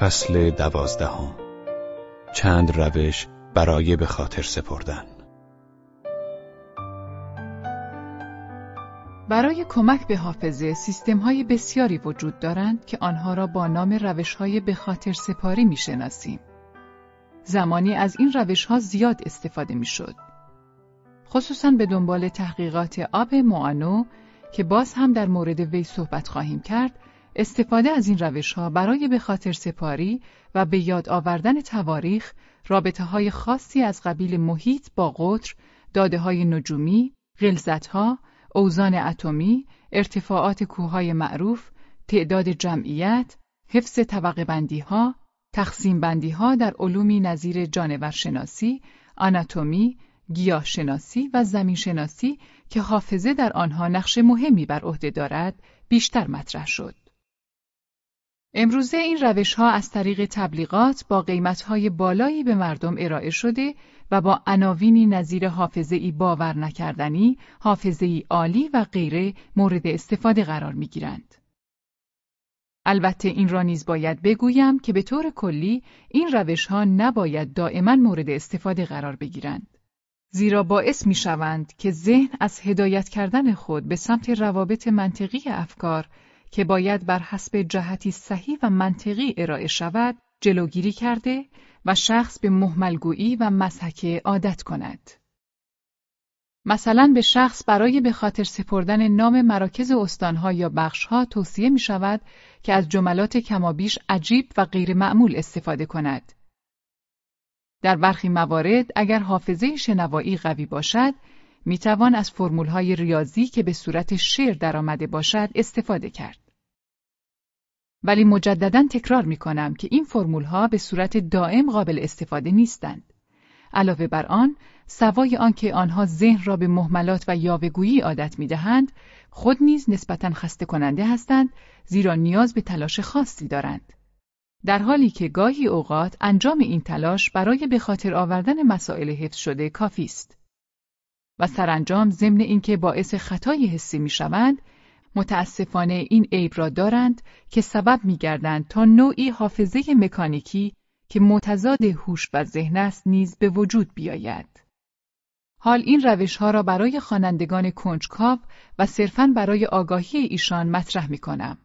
فصل دوازدهم چند روش برای به خاطر سپردن برای کمک به حافظه سیستم های بسیاری وجود دارند که آنها را با نام روش های به خاطر سپاری می شناسیم. زمانی از این روش ها زیاد استفاده می شد. خصوصا به دنبال تحقیقات آب معانو که باز هم در مورد وی صحبت خواهیم کرد استفاده از این روش ها برای به خاطر سپاری و به یاد آوردن تواریخ رابطه های خاصی از قبیل محیط با قطر، داده های نجومی، غلزت ها، اوزان اتمی، ارتفاعات کوههای معروف، تعداد جمعیت، حفظ طبقه بندی ها، تقسیم بندی ها در علومی نظیر جانورشناسی، آناتومی، گیاهشناسی و زمینشناسی که حافظه در آنها نقش مهمی بر عهده دارد، بیشتر مطرح شد. امروزه این روش ها از طریق تبلیغات با قیمت های بالایی به مردم ارائه شده و با عناوینی نظیر حافظه ای باور نکردنی، حافظه ای عالی و غیره مورد استفاده قرار می گیرند. البته این را نیز باید بگویم که به طور کلی این روش ها نباید دائما مورد استفاده قرار بگیرند. زیرا باعث می شوند که ذهن از هدایت کردن خود به سمت روابط منطقی افکار که باید بر حسب جهتی صحیح و منطقی ارائه شود جلوگیری کرده و شخص به محملگویی و مسحکه عادت کند. مثلا به شخص برای به خاطر سپردن نام مراکز استانها یا بخشها توصیه می شود که از جملات کمابیش عجیب و غیر معمول استفاده کند. در برخی موارد اگر حافظه شنوایی قوی باشد می توان از فرمولهای ریاضی که به صورت شعر درآمده باشد استفاده کرد. ولی مجددا تکرار می کنم که این فرمول ها به صورت دائم قابل استفاده نیستند. علاوه بر آن، سوای آنکه آنها ذهن را به محملات و یاوهگویی عادت می دهند، خود نیز نسبتا خسته کننده هستند زیرا نیاز به تلاش خاصی دارند. در حالی که گاهی اوقات انجام این تلاش برای به خاطر آوردن مسائل حفظ شده کافی است. و سرانجام ضمن اینکه باعث خطای حسی می شوند، متاسفانه این عیب را دارند که سبب میگردند تا نوعی حافظه مکانیکی که متضاد هوش و ذهن است نیز به وجود بیاید. حال این روش ها را برای خوانندگان کنجکاو و صرفاً برای آگاهی ایشان مطرح می کنم.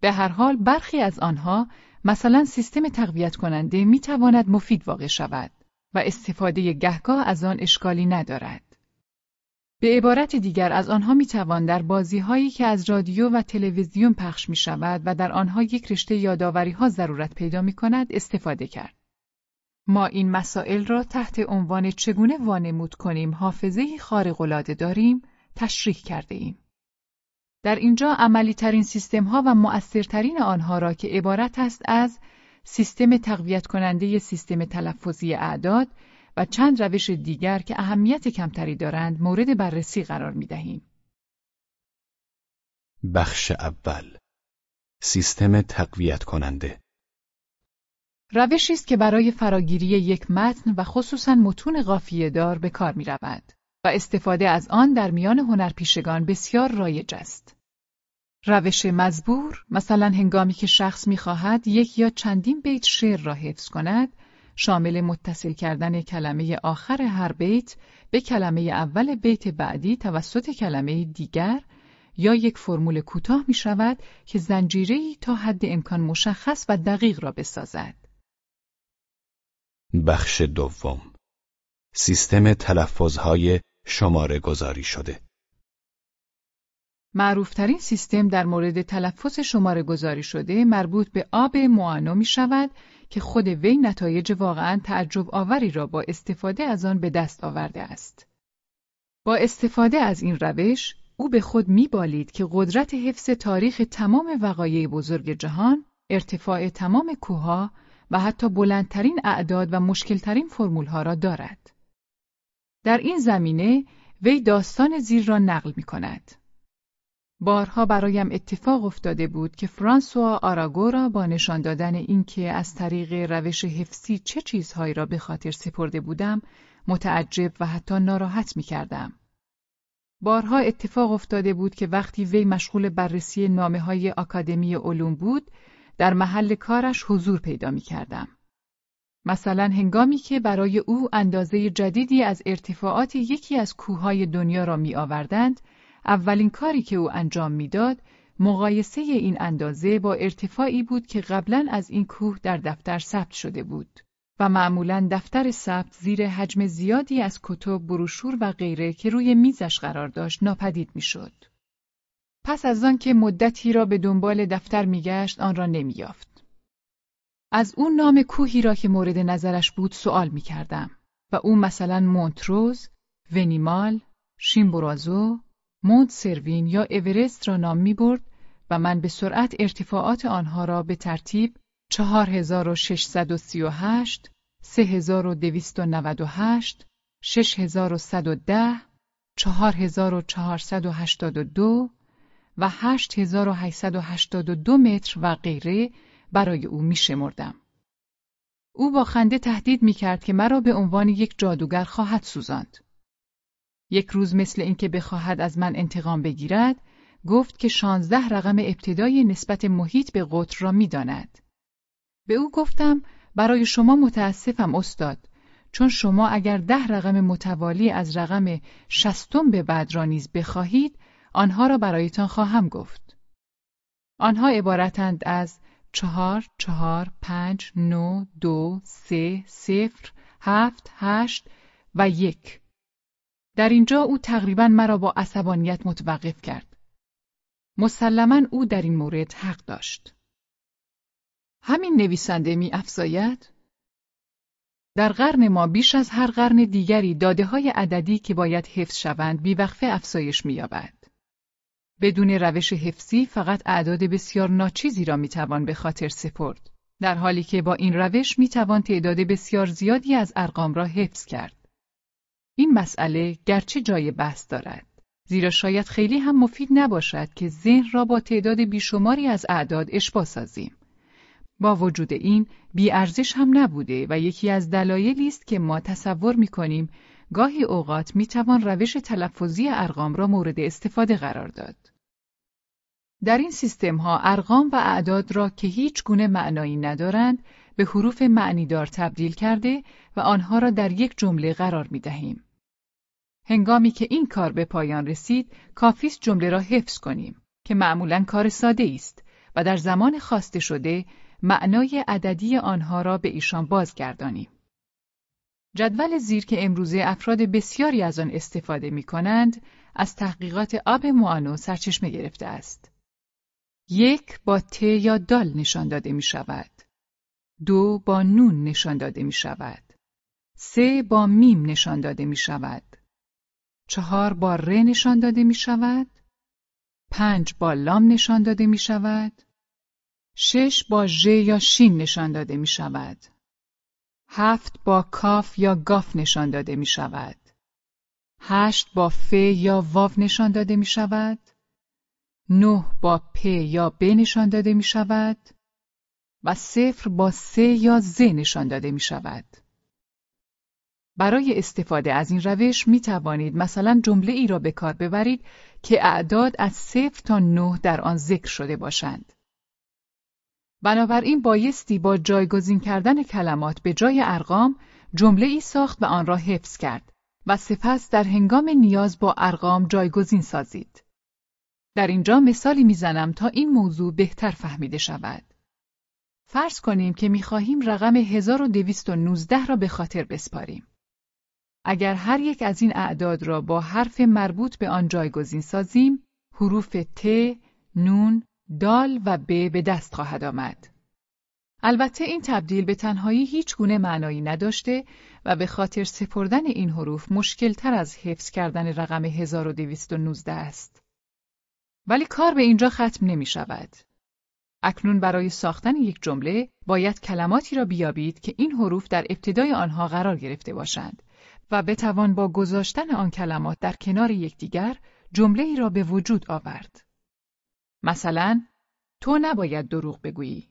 به هر حال برخی از آنها مثلا سیستم تقویت کننده می تواند مفید واقع شود و استفاده گهگاه از آن اشکالی ندارد. به عبارت دیگر از آنها می توان در بازی هایی که از رادیو و تلویزیون پخش می شود و در آنها یک رشته یاداوری ها ضرورت پیدا می کند استفاده کرد. ما این مسائل را تحت عنوان چگونه وانمود کنیم حافظه خارق داریم تشریح کرده ایم. در اینجا عملی ترین سیستم ها و مؤثرترین آنها را که عبارت است از سیستم تقویت کننده سیستم تلفظی اعداد و چند روش دیگر که اهمیت کمتری دارند مورد بررسی قرار می دهیم. بخش اول سیستم تقویت کننده روشی است که برای فراگیری یک متن و خصوصا متون قافیه دار به کار می رود و استفاده از آن در میان هنرپیشگان بسیار رایج است. روش مزبور مثلا هنگامی که شخص می‌خواهد یک یا چندین بیت شعر را حفظ کند شامل متصل کردن کلمه آخر هر بیت به کلمه اول بیت بعدی توسط کلمه دیگر یا یک فرمول کوتاه می شود که زنجیری تا حد امکان مشخص و دقیق را بسازد. بخش دوم سیستم تلفظهای شماره گذاری شده معروفترین سیستم در مورد تلفظ شماره گذاری شده مربوط به آب معانو می شود که خود وی نتایج واقعا تعجب آوری را با استفاده از آن به دست آورده است. با استفاده از این روش، او به خود میبالید که قدرت حفظ تاریخ تمام وقایع بزرگ جهان، ارتفاع تمام کوها و حتی بلندترین اعداد و مشکلترین فرمولها را دارد. در این زمینه، وی داستان زیر را نقل می کند. بارها برایم اتفاق افتاده بود که فرانسوا آراگو را با نشان دادن اینکه از طریق روش حفظی چه چیزهایی را به خاطر سپرده بودم متعجب و حتی ناراحت می کردم. بارها اتفاق افتاده بود که وقتی وی مشغول بررسی نامه های آکادمی علوم بود در محل کارش حضور پیدا می کردم. مثلا هنگامی که برای او اندازه جدیدی از ارتفاعات یکی از کوههای دنیا را می آوردند، اولین کاری که او انجام می‌داد مقایسه این اندازه با ارتفاعی بود که قبلا از این کوه در دفتر ثبت شده بود و معمولا دفتر ثبت زیر حجم زیادی از کتب، بروشور و غیره که روی میزش قرار داشت ناپدید می‌شد. پس از آن که مدتی را به دنبال دفتر میگشت آن را نمییافت. از اون نام کوهی را که مورد نظرش بود سوال می‌کردم و او مثلا مونتروز، ونیمال، شیمبورازو، مونت سروین یا اورست را نام می برد و من به سرعت ارتفاعات آنها را به ترتیب 4638 3298 6110 4482 و 8882 متر و غیره برای او می شمردم. او با خنده تهدید می کرد که مرا به عنوان یک جادوگر خواهد سوزاند. یک روز مثل اینکه بخواهد از من انتقام بگیرد، گفت که شانزده رقم ابتدای نسبت محیط به قطر را می‌داند. به او گفتم برای شما متاسفم استاد چون شما اگر ده رقم متوالی از رقم شستم به بعد را نیز بخواهید آنها را برایتان خواهم گفت. آنها عبارتند از چهار، چهار، پنج، نو، دو، سه، صفر، هفت، هشت و یک در اینجا او تقریبا مرا با عصبانیت متوقف کرد. مسلما او در این مورد حق داشت. همین نویسنده می افزاید در قرن ما بیش از هر قرن دیگری داده های عددی که باید حفظ شوند بیوقفه افزایش می‌یابد. بدون روش حفظی فقط اعداد بسیار ناچیزی را می‌توان به خاطر سپرد در حالی که با این روش می‌توان تعداد بسیار زیادی از ارقام را حفظ کرد این مسئله گرچه جای بحث دارد زیرا شاید خیلی هم مفید نباشد که ذهن را با تعداد بیشماری از اعداد اشباه سازیم. با وجود این ارزش هم نبوده و یکی از دلایلی است که ما تصور می کنیم گاهی اوقات می توان روش تلفظی ارقام را مورد استفاده قرار داد. در این سیستم ها ارقام و اعداد را که هیچ گونه معنایی ندارند به حروف معنیدار تبدیل کرده و آنها را در یک جمله قرار می دهیم. هنگامی که این کار به پایان رسید، کافیست جمله را حفظ کنیم که معمولا کار ساده است و در زمان خواسته شده معنای عددی آنها را به ایشان بازگردانیم. جدول زیر که امروزه افراد بسیاری از آن استفاده می کنند، از تحقیقات آب موانو سرچشمه گرفته است. یک با ت یا دال نشان داده می شود. دو با نون نشان داده می شود. سه با میم نشان داده می شود. چهار با ر نشان داده می شود. پنج با لام نشان داده می شود. شش با ژ یا شین نشان داده می شود. هفت با کاف یا گاف نشان داده می شود. هشت با ف یا واو نشان داده می شود. نه با پ یا ب نشان داده می شود. و صفر با سه یا ز نشان داده می شود. برای استفاده از این روش می توانید مثلا جمله ای را به کار ببرید که اعداد از صفر تا نه در آن ذکر شده باشند. بنابراین بایستی با جایگزین کردن کلمات به جای ارقام جمله ای ساخت و آن را حفظ کرد و سپس در هنگام نیاز با ارقام جایگزین سازید. در اینجا مثالی می‌زنم تا این موضوع بهتر فهمیده شود. فرض کنیم که می‌خواهیم رقم 1219 را به خاطر بسپاریم. اگر هر یک از این اعداد را با حرف مربوط به آن جایگزین سازیم، حروف ت، نون، دال و ب به دست خواهد آمد. البته این تبدیل به تنهایی هیچ گونه معنایی نداشته و به خاطر سپردن این حروف مشکل تر از حفظ کردن رقم 1219 است. ولی کار به اینجا ختم نمی شود. اکنون برای ساختن یک جمله باید کلماتی را بیابید که این حروف در ابتدای آنها قرار گرفته باشند و بتوان با گذاشتن آن کلمات در کنار یکدیگر جمله ای را به وجود آورد. مثلا تو نباید دروغ بگویی.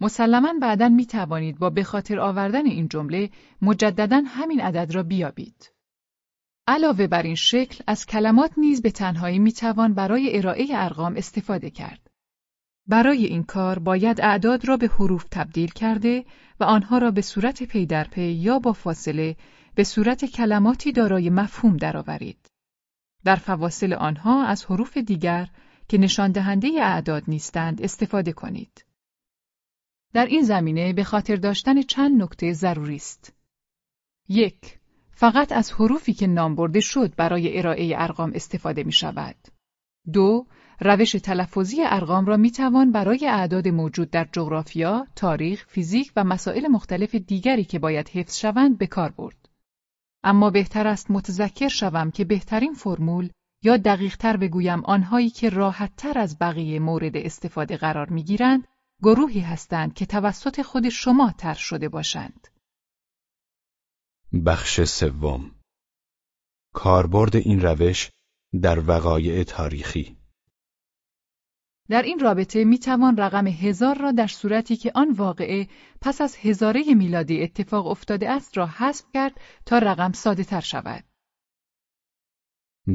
مسلما بعدا می توانید با به خاطر آوردن این جمله مجددا همین عدد را بیابید. علاوه بر این شکل از کلمات نیز به تنهایی می توان برای ارائه ارقام استفاده کرد. برای این کار باید اعداد را به حروف تبدیل کرده و آنها را به صورت پی در پی یا با فاصله به صورت کلماتی دارای مفهوم درآورید. در فواصل آنها از حروف دیگر که نشان دهنده اعداد نیستند استفاده کنید. در این زمینه به خاطر داشتن چند نکته ضروری است. یک فقط از حروفی که نام برده شد برای ارائه ارقام استفاده می شود. دو روش تلفظی ارقام را می توان برای اعداد موجود در جغرافیا، تاریخ، فیزیک و مسائل مختلف دیگری که باید حفظ شوند به کار برد. اما بهتر است متذکر شوم که بهترین فرمول یا دقیقتر بگویم آنهایی که راحتتر از بقیه مورد استفاده قرار می گیرند گروهی هستند که توسط خود شما تر شده باشند. بخش سوم کاربرد این روش در وقایع تاریخی در این رابطه می توان رقم هزار را در صورتی که آن واقعه پس از هزاره میلادی اتفاق افتاده است را حذف کرد تا رقم ساده تر شود.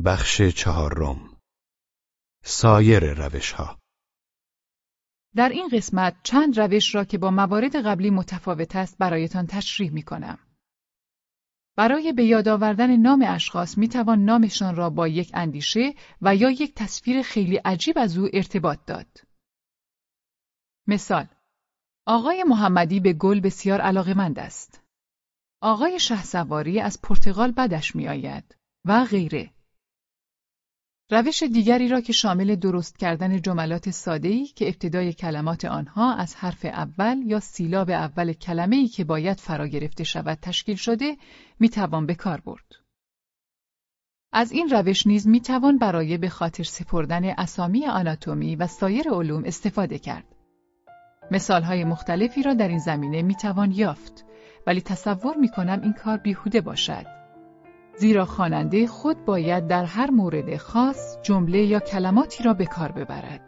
بخش چهارم سایر روش ها در این قسمت چند روش را که با موارد قبلی متفاوت است برایتان تشریح می کنم. برای به یاد آوردن نام اشخاص می توان نامشان را با یک اندیشه و یا یک تصویر خیلی عجیب از او ارتباط داد. مثال آقای محمدی به گل بسیار علاقمند است. آقای شهسواری از پرتغال بدش می آید و غیره. روش دیگری را که شامل درست کردن جملات ساده‌ای که ابتدای کلمات آنها از حرف اول یا سیلاب اول کلمه‌ای که باید فرا گرفته شود تشکیل شده می‌توان به کار برد. از این روش نیز می‌توان برای به خاطر سپردن اسامی آناتومی و سایر علوم استفاده کرد. مثالهای مختلفی را در این زمینه می‌توان یافت ولی تصور می‌کنم این کار بیهوده باشد. زیرا خواننده خود باید در هر مورد خاص جمله یا کلماتی را به کار ببرد.